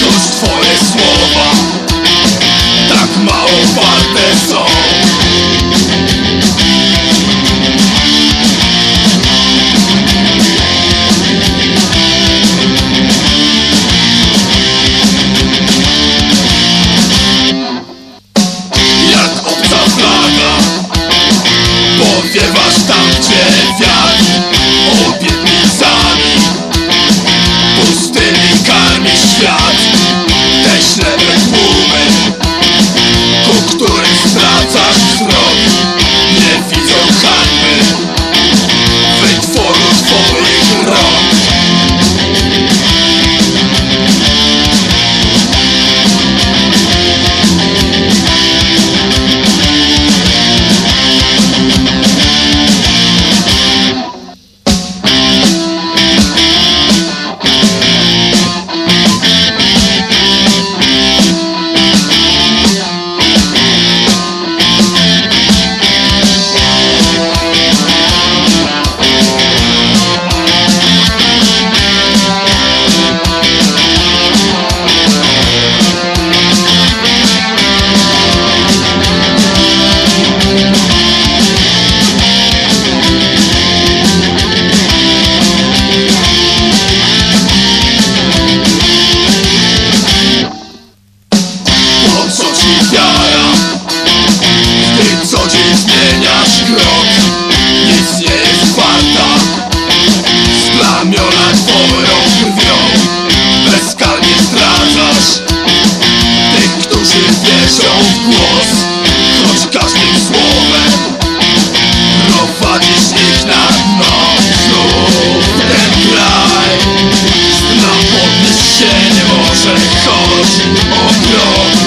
już twoje słowa. Tak mało warte są Jak obca flaga Powiewasz tam gdzie wiatr każdym słowem Prowadzisz ich na dno Znów ten kraj Znam podnieść się nie może Choć o krok